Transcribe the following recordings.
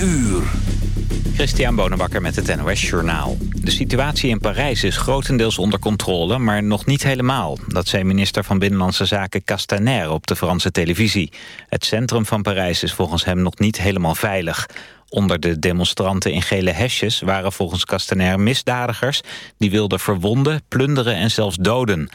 uur. Christian Bonenbakker met het NOS Journaal. De situatie in Parijs is grotendeels onder controle, maar nog niet helemaal. Dat zei minister van Binnenlandse Zaken Castaner op de Franse televisie. Het centrum van Parijs is volgens hem nog niet helemaal veilig. Onder de demonstranten in gele hesjes waren volgens Castaner misdadigers... die wilden verwonden, plunderen en zelfs doden.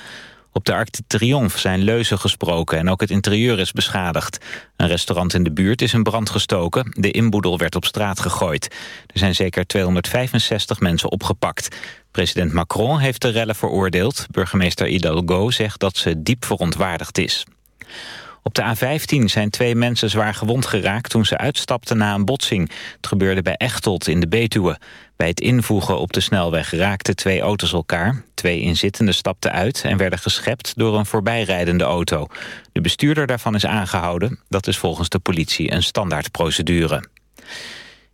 Op de Arc de Triomphe zijn leuzen gesproken en ook het interieur is beschadigd. Een restaurant in de buurt is in brand gestoken. De inboedel werd op straat gegooid. Er zijn zeker 265 mensen opgepakt. President Macron heeft de rellen veroordeeld. Burgemeester Hidalgo zegt dat ze diep verontwaardigd is. Op de A15 zijn twee mensen zwaar gewond geraakt toen ze uitstapten na een botsing. Het gebeurde bij Echtelt in de Betuwe. Bij het invoegen op de snelweg raakten twee auto's elkaar. Twee inzittenden stapten uit en werden geschept door een voorbijrijdende auto. De bestuurder daarvan is aangehouden. Dat is volgens de politie een standaardprocedure.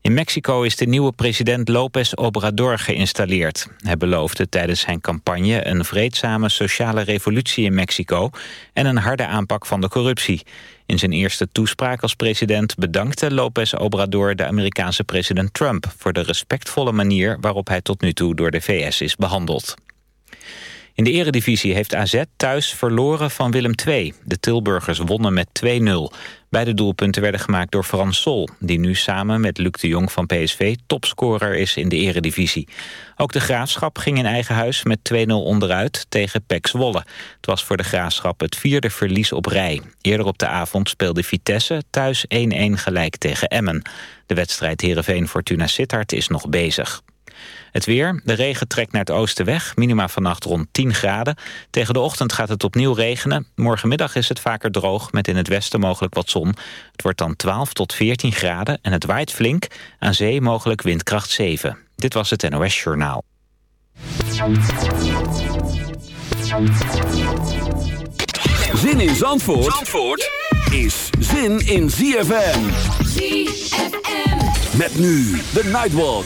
In Mexico is de nieuwe president López Obrador geïnstalleerd. Hij beloofde tijdens zijn campagne een vreedzame sociale revolutie in Mexico... en een harde aanpak van de corruptie. In zijn eerste toespraak als president bedankte López Obrador de Amerikaanse president Trump... voor de respectvolle manier waarop hij tot nu toe door de VS is behandeld. In de eredivisie heeft AZ thuis verloren van Willem II. De Tilburgers wonnen met 2-0. Beide doelpunten werden gemaakt door Frans Sol... die nu samen met Luc de Jong van PSV topscorer is in de eredivisie. Ook de Graafschap ging in eigen huis met 2-0 onderuit tegen PEC Zwolle. Het was voor de Graafschap het vierde verlies op rij. Eerder op de avond speelde Vitesse thuis 1-1 gelijk tegen Emmen. De wedstrijd Heerenveen-Fortuna Sittard is nog bezig. Het weer. De regen trekt naar het oosten weg. Minima vannacht rond 10 graden. Tegen de ochtend gaat het opnieuw regenen. Morgenmiddag is het vaker droog met in het westen mogelijk wat zon. Het wordt dan 12 tot 14 graden en het waait flink. Aan zee mogelijk windkracht 7. Dit was het NOS Journaal. Zin in Zandvoort, Zandvoort is zin in ZFM. ZFM. Met nu de Nightwalk.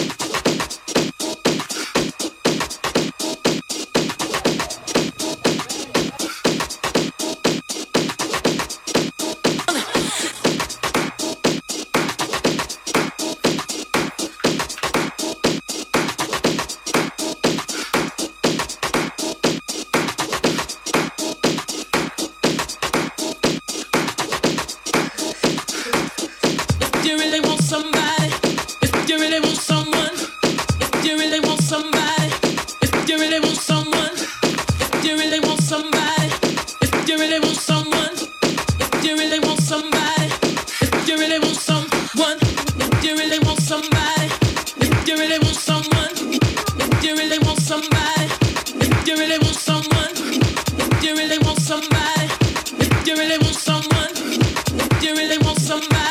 Somebody.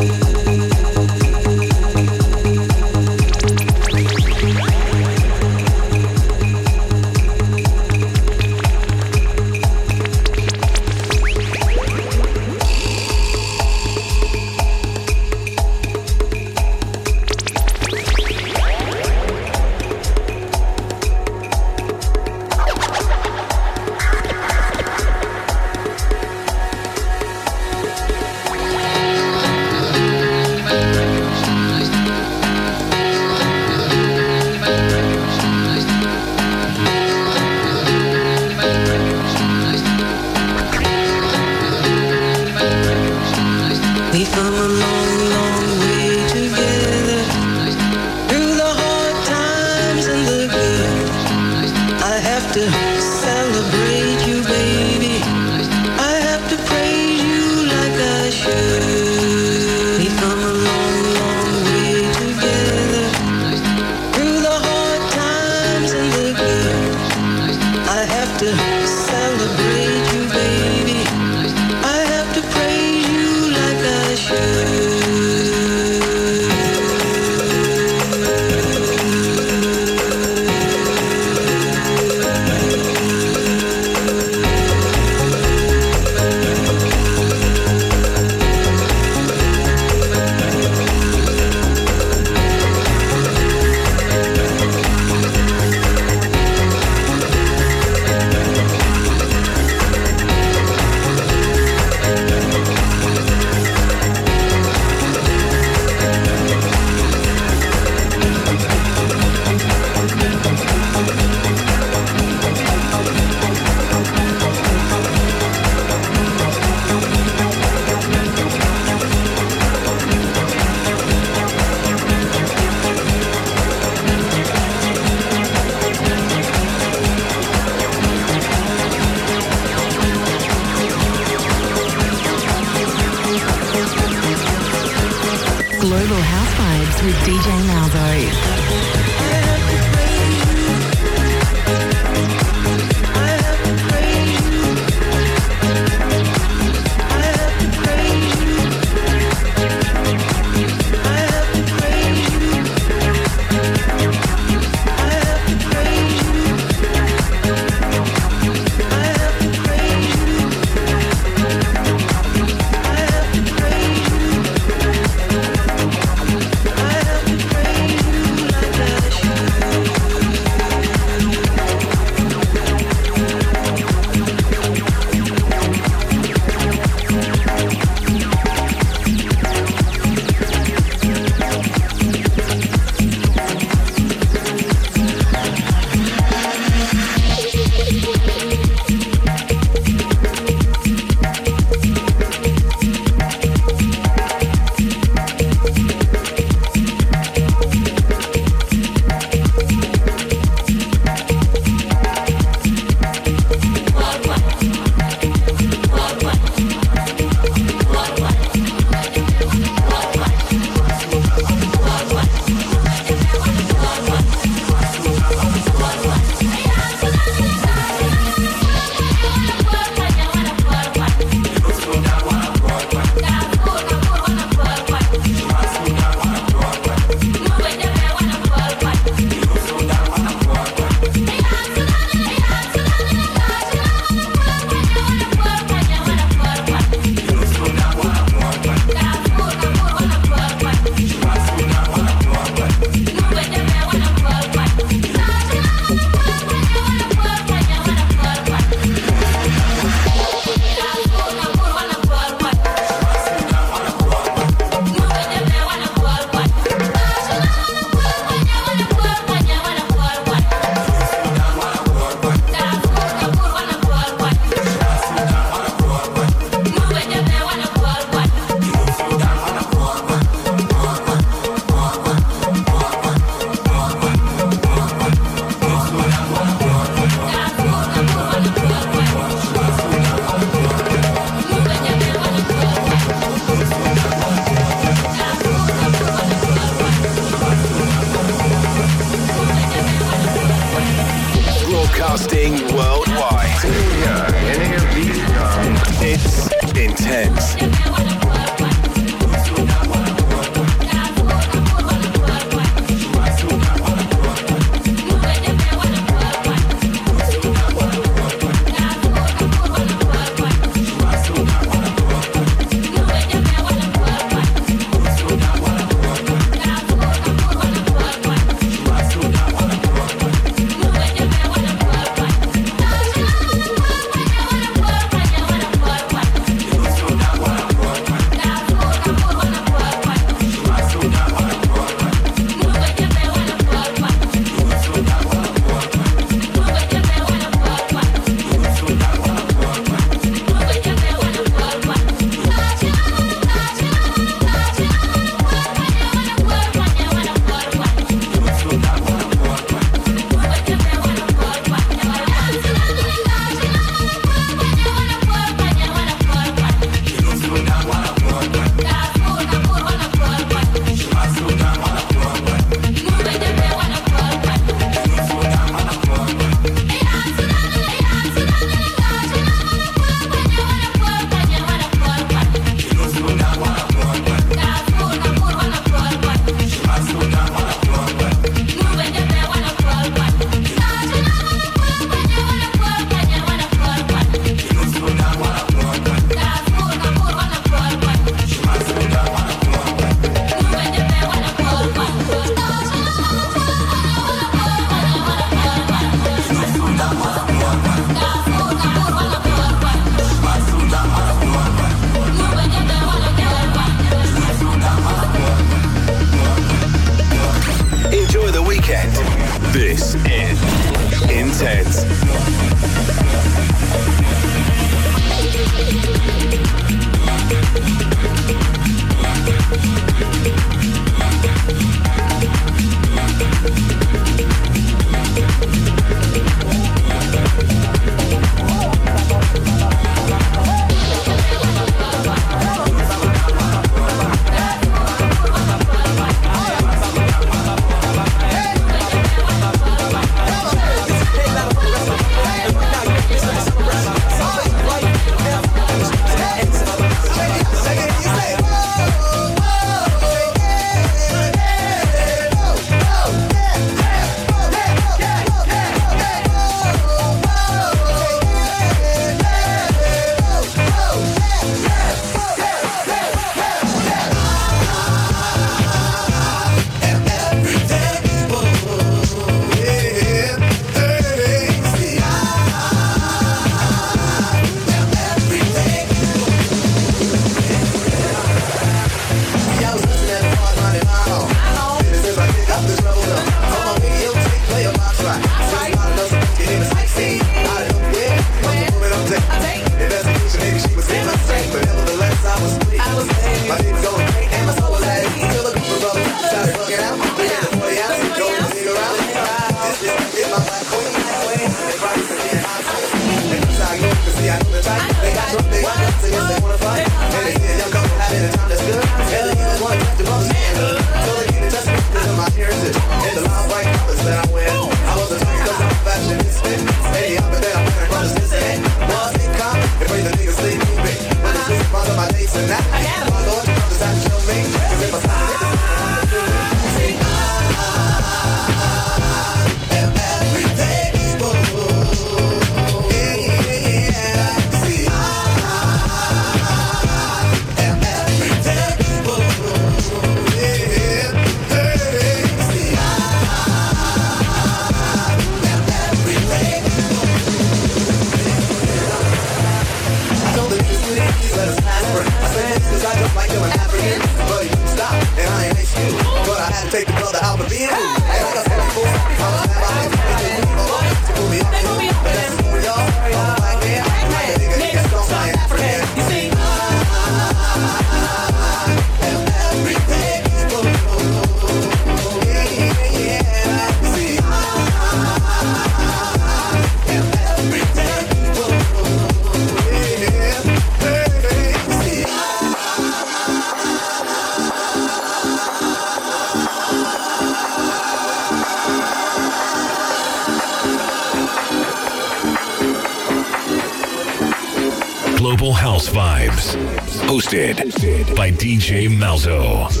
Hosted by DJ Malzo.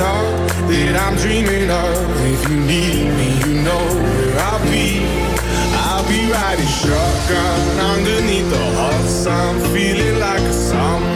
guitar that I'm dreaming of. If you need me, you know where I'll be. I'll be riding shotgun underneath the hot sun, feeling like a summer.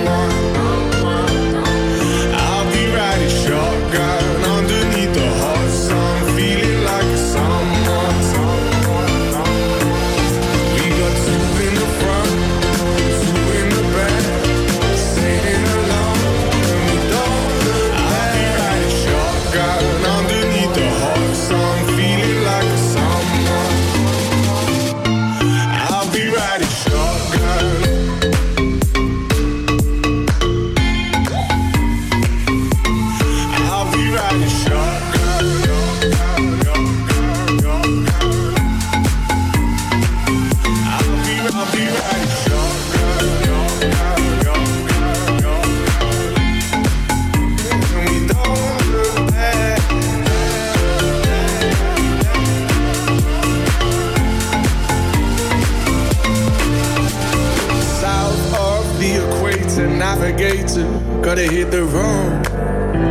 gotta hit the road,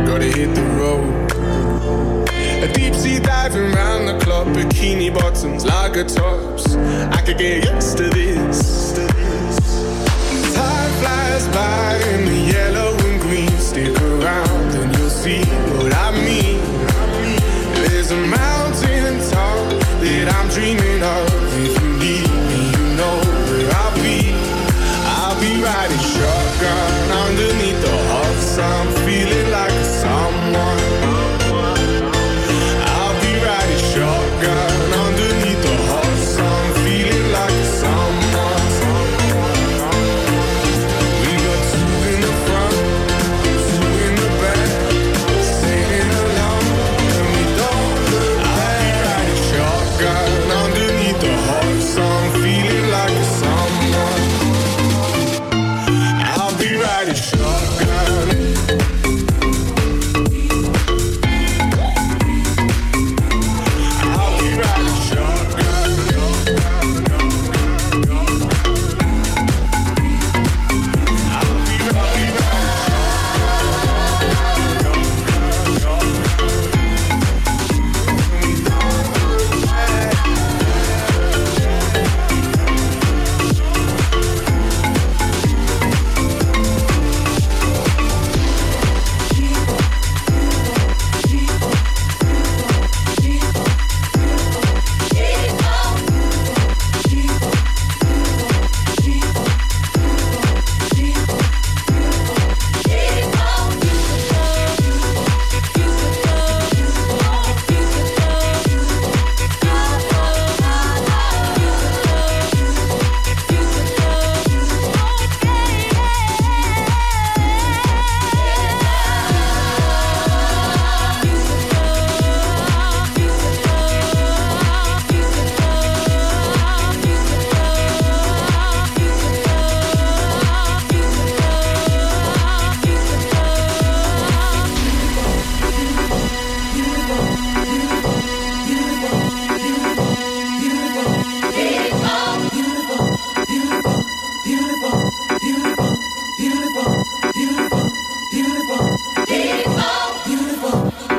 gotta hit the road. A deep sea diving round the clock, bikini bottoms, lager tops. I could get used to this. Time flies by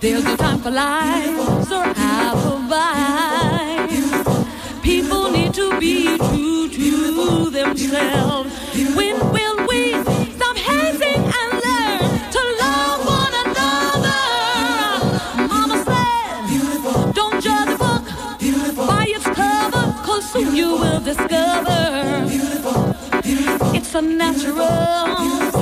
There's no time for lies or alibis. People need to be true to themselves. When will we stop hating and learn to love one another? Mama said, don't judge a book by its cover, cause soon you will discover it's a natural.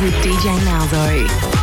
With DJ Malzo.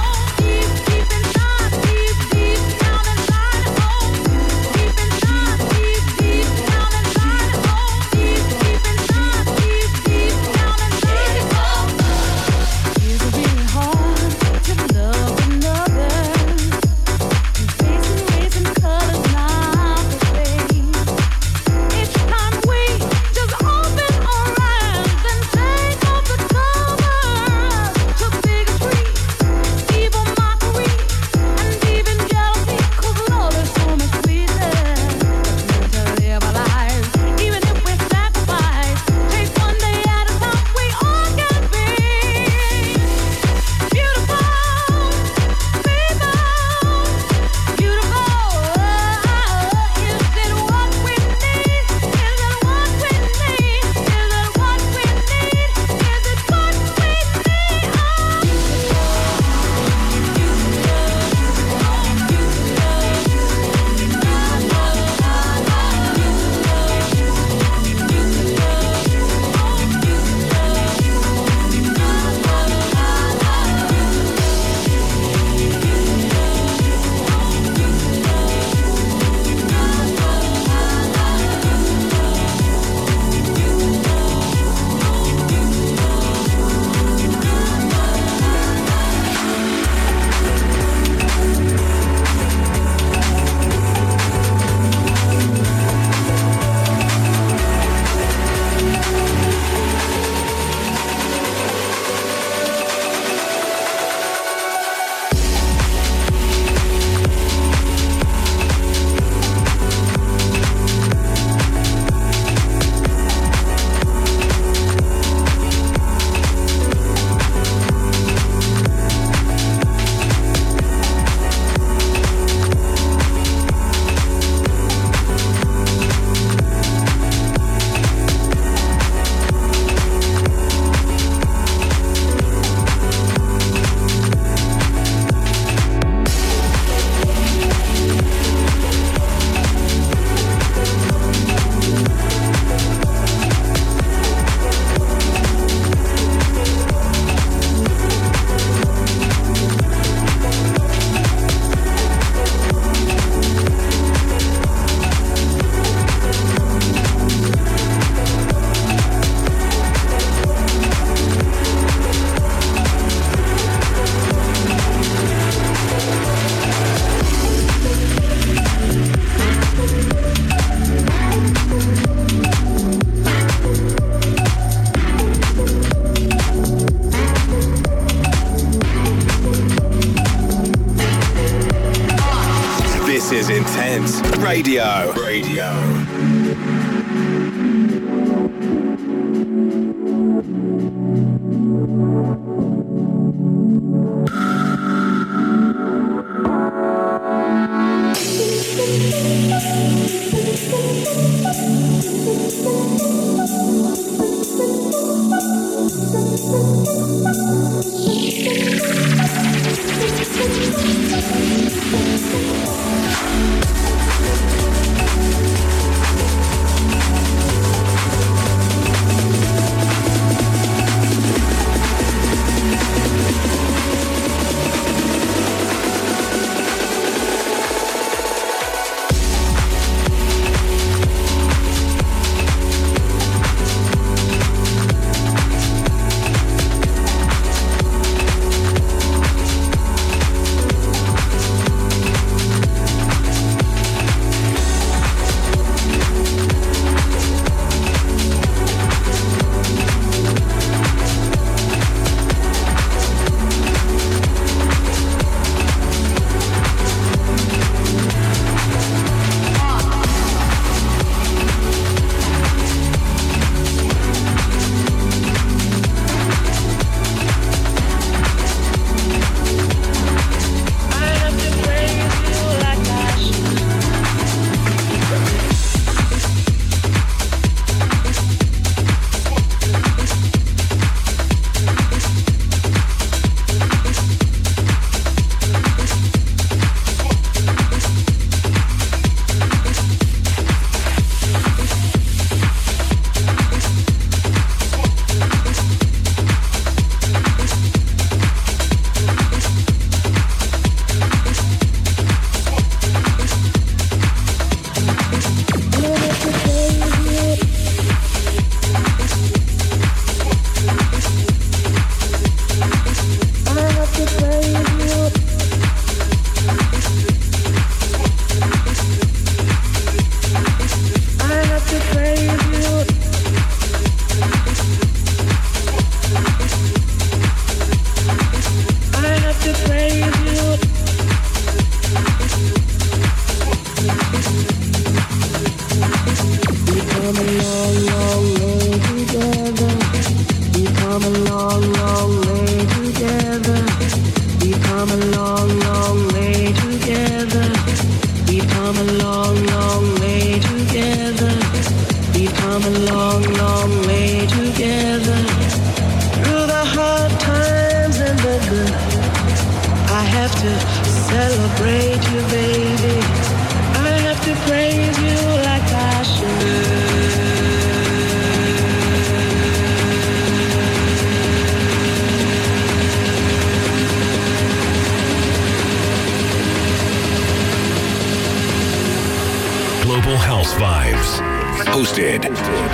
Hosted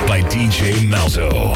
by DJ Malzo.